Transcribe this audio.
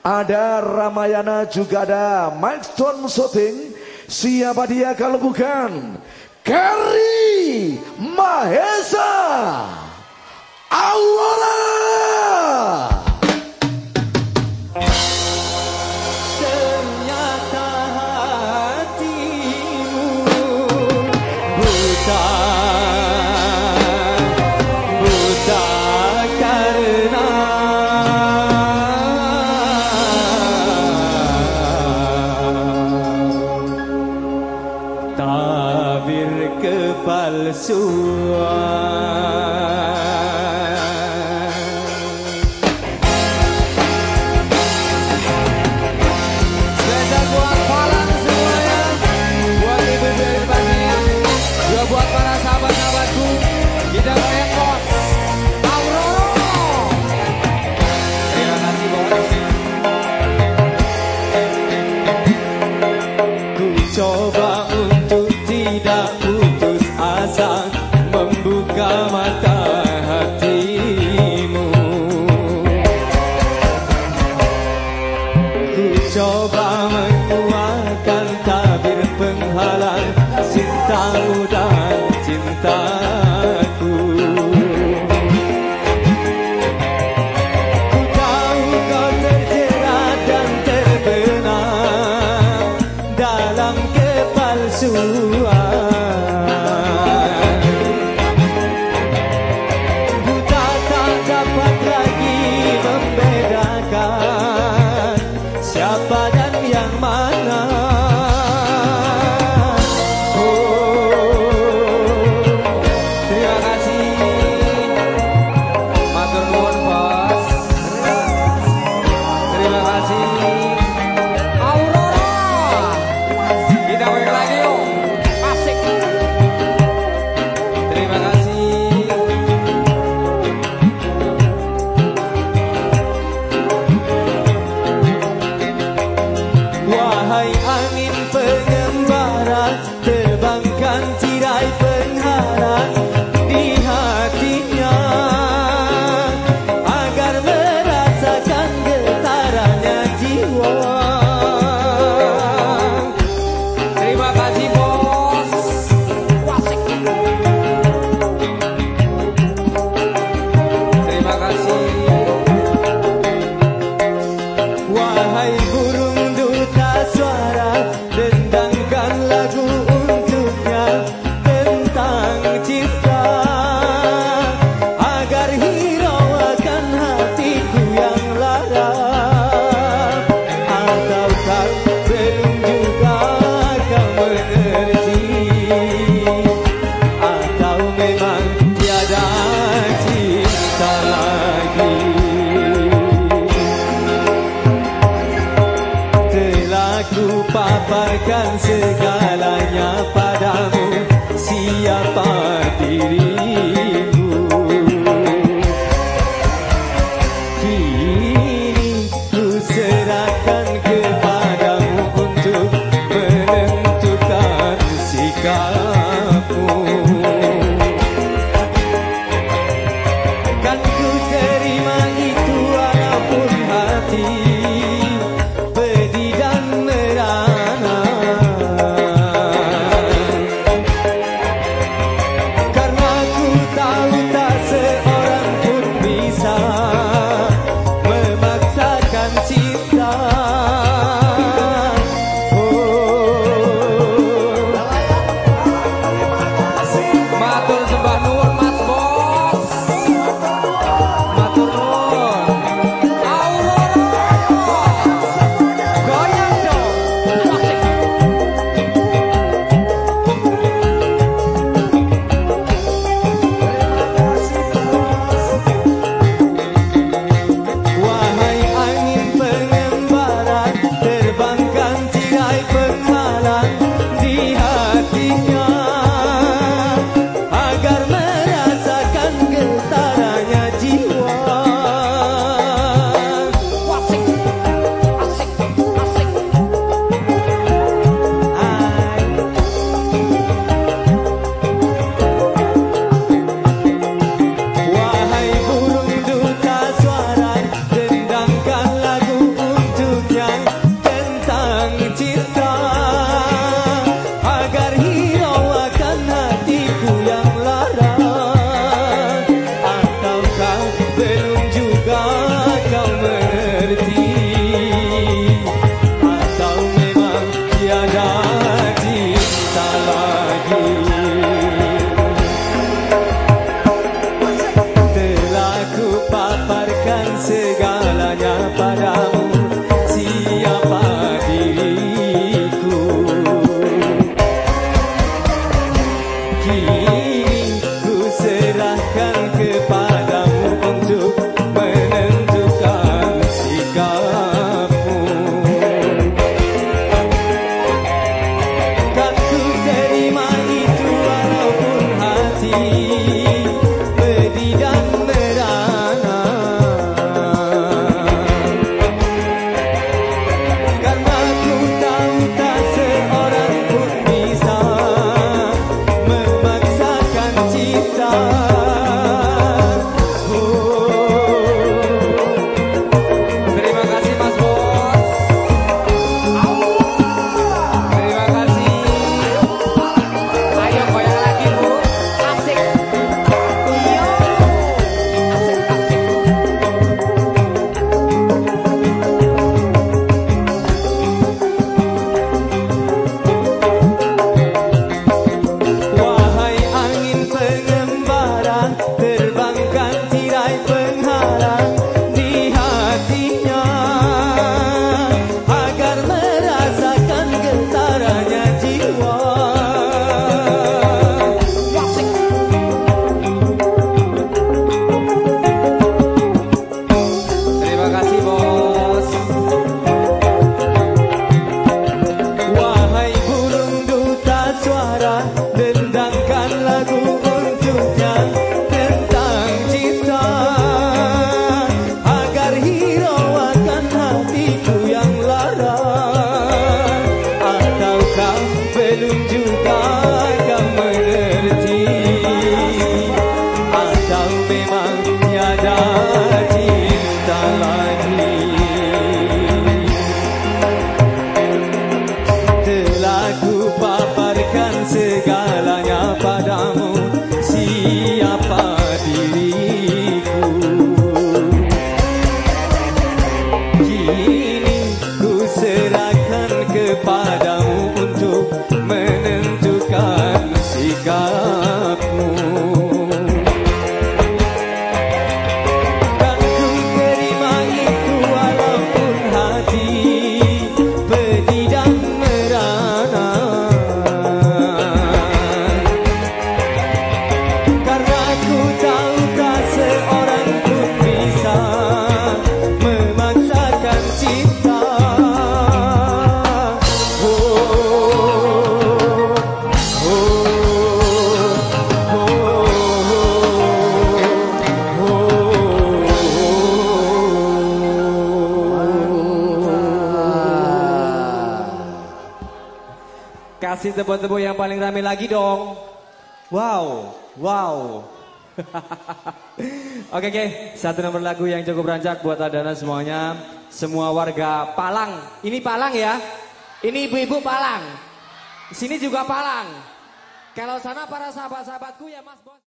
Ada Ramayana juga ada. Mike Stone Shooting. Siapa dia kalau bukan? Kerry Mahesa xưa paz. Kasih tepuk-tepuk yang paling rame lagi dong. Wow, wow. Oke, oke. Satu nomor lagu yang cukup rancak buat Adana semuanya. Semua warga Palang. Ini Palang ya. Ini ibu-ibu Palang. Sini juga Palang. Kalau sana para sahabat-sahabatku ya Mas Bos.